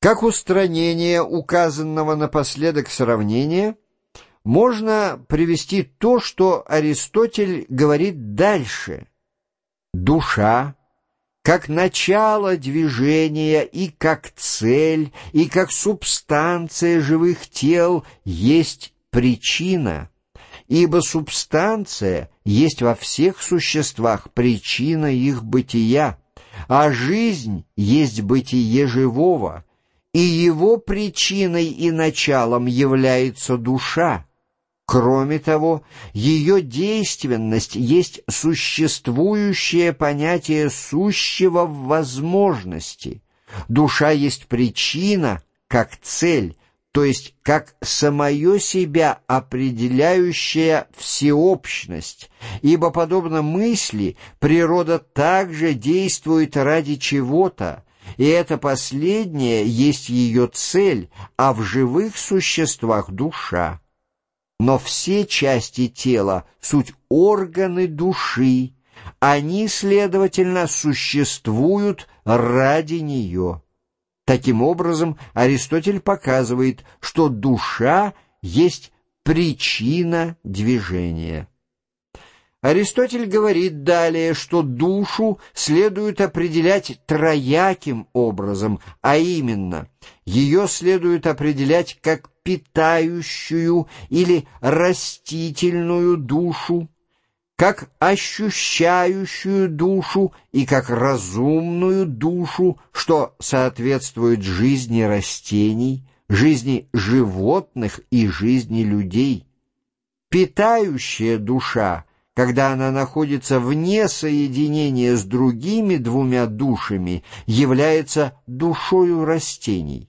Как устранение указанного напоследок сравнения можно привести то, что Аристотель говорит дальше. Душа, как начало движения и как цель, и как субстанция живых тел есть причина, ибо субстанция есть во всех существах причина их бытия, а жизнь есть бытие живого — и его причиной и началом является душа. Кроме того, ее действенность есть существующее понятие сущего в возможности. Душа есть причина, как цель, то есть как самое себя определяющая всеобщность, ибо, подобно мысли, природа также действует ради чего-то, и это последнее есть ее цель, а в живых существах душа. Но все части тела — суть органы души, они, следовательно, существуют ради нее. Таким образом, Аристотель показывает, что душа есть причина движения. Аристотель говорит далее, что душу следует определять трояким образом, а именно, ее следует определять как питающую или растительную душу, как ощущающую душу и как разумную душу, что соответствует жизни растений, жизни животных и жизни людей. Питающая душа — когда она находится вне соединения с другими двумя душами, является душою растений.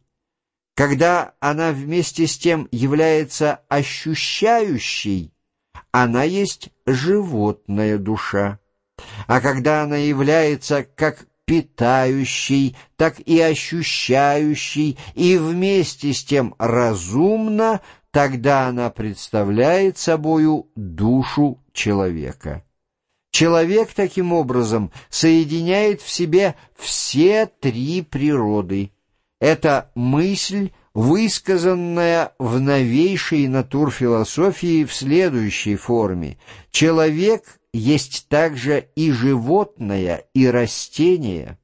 Когда она вместе с тем является ощущающей, она есть животная душа. А когда она является как питающей, так и ощущающей, и вместе с тем разумно, тогда она представляет собою душу человека. Человек таким образом соединяет в себе все три природы. Это мысль, высказанная в новейшей натурфилософии в следующей форме. Человек есть также и животное, и растение.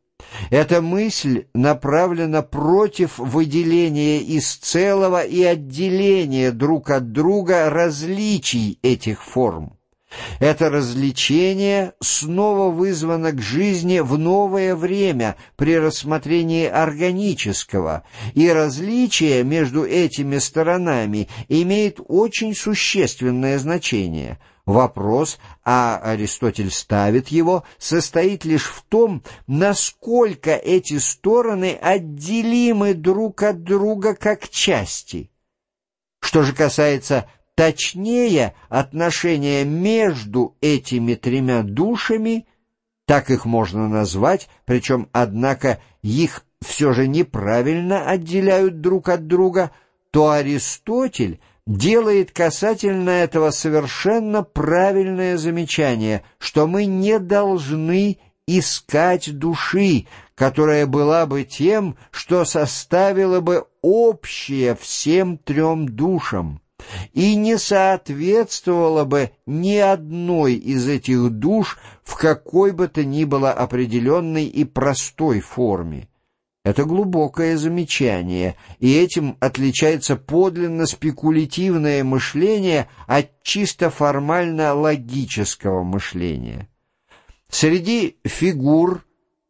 Эта мысль направлена против выделения из целого и отделения друг от друга различий этих форм. Это развлечение снова вызвано к жизни в новое время при рассмотрении органического, и различие между этими сторонами имеет очень существенное значение. Вопрос, а Аристотель ставит его, состоит лишь в том, насколько эти стороны отделимы друг от друга как части. Что же касается точнее отношения между этими тремя душами, так их можно назвать, причем, однако, их все же неправильно отделяют друг от друга, то Аристотель делает касательно этого совершенно правильное замечание, что мы не должны искать души, которая была бы тем, что составила бы общее всем трем душам и не соответствовало бы ни одной из этих душ в какой бы то ни было определенной и простой форме. Это глубокое замечание, и этим отличается подлинно спекулятивное мышление от чисто формально-логического мышления. Среди фигур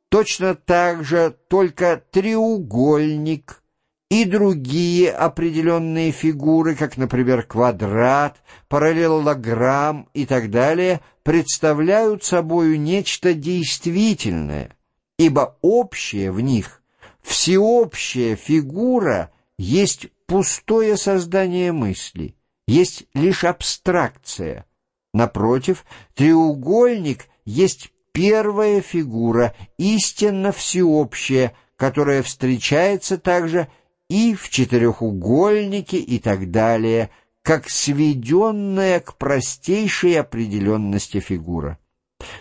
точно так же только треугольник — и другие определенные фигуры, как, например, квадрат, параллелограмм и так далее, представляют собою нечто действительное, ибо общее в них, всеобщая фигура есть пустое создание мысли, есть лишь абстракция. Напротив, треугольник есть первая фигура, истинно всеобщая, которая встречается также и в четырехугольнике и так далее, как сведенная к простейшей определенности фигура.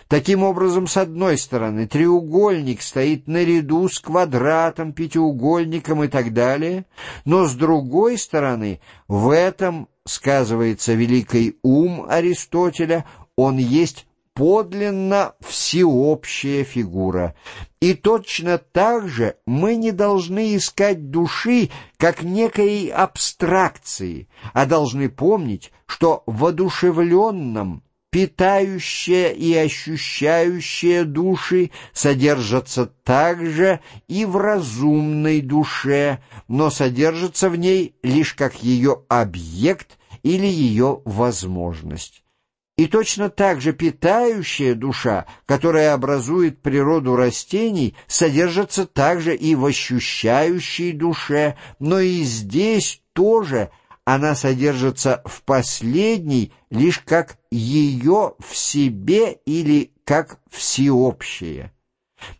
Таким образом, с одной стороны, треугольник стоит наряду с квадратом, пятиугольником и так далее, но с другой стороны, в этом сказывается великий ум Аристотеля, он есть подлинно всеобщая фигура. И точно так же мы не должны искать души как некой абстракции, а должны помнить, что в одушевленном питающая и ощущающая души содержатся также и в разумной душе, но содержатся в ней лишь как ее объект или ее возможность. И точно так же питающая душа, которая образует природу растений, содержится также и в ощущающей душе, но и здесь тоже – она содержится в последней лишь как ее в себе или как всеобщее.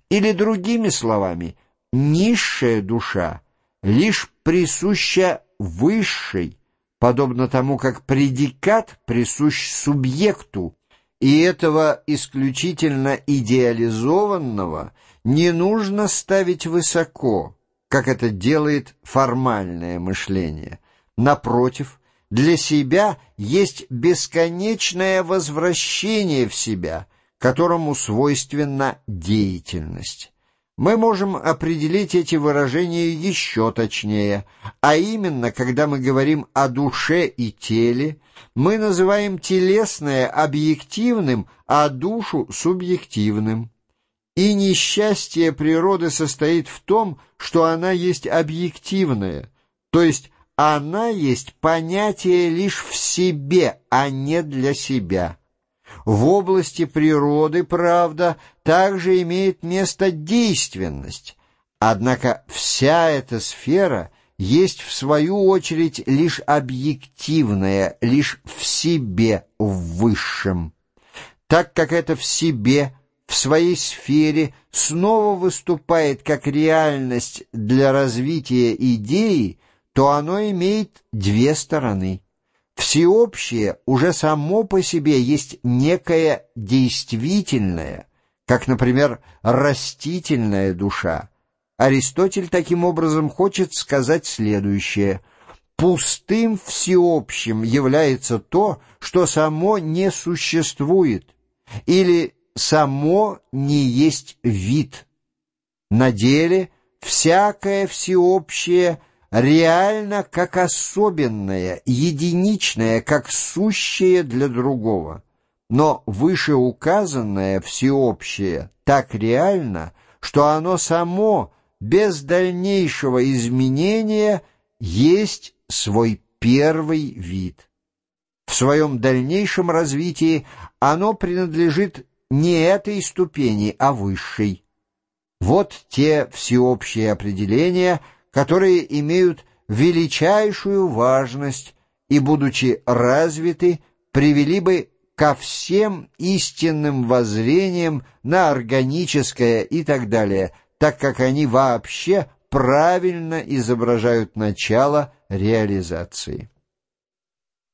Или другими словами, низшая душа лишь присуща высшей, подобно тому, как предикат присущ субъекту, и этого исключительно идеализованного не нужно ставить высоко, как это делает формальное мышление – Напротив, для себя есть бесконечное возвращение в себя, которому свойственна деятельность. Мы можем определить эти выражения еще точнее, а именно, когда мы говорим о душе и теле, мы называем телесное объективным, а душу субъективным. И несчастье природы состоит в том, что она есть объективная, то есть она есть понятие лишь в себе, а не для себя. В области природы, правда, также имеет место действенность, однако вся эта сфера есть в свою очередь лишь объективная, лишь в себе, в высшем. Так как это в себе, в своей сфере снова выступает как реальность для развития идеи, то оно имеет две стороны. Всеобщее уже само по себе есть некое действительное, как, например, растительная душа. Аристотель таким образом хочет сказать следующее. Пустым всеобщим является то, что само не существует, или само не есть вид. На деле всякое всеобщее – реально как особенное, единичное, как сущее для другого. Но вышеуказанное всеобщее так реально, что оно само без дальнейшего изменения есть свой первый вид. В своем дальнейшем развитии оно принадлежит не этой ступени, а высшей. Вот те всеобщие определения – которые имеют величайшую важность и, будучи развиты, привели бы ко всем истинным воззрениям на органическое и так далее, так как они вообще правильно изображают начало реализации.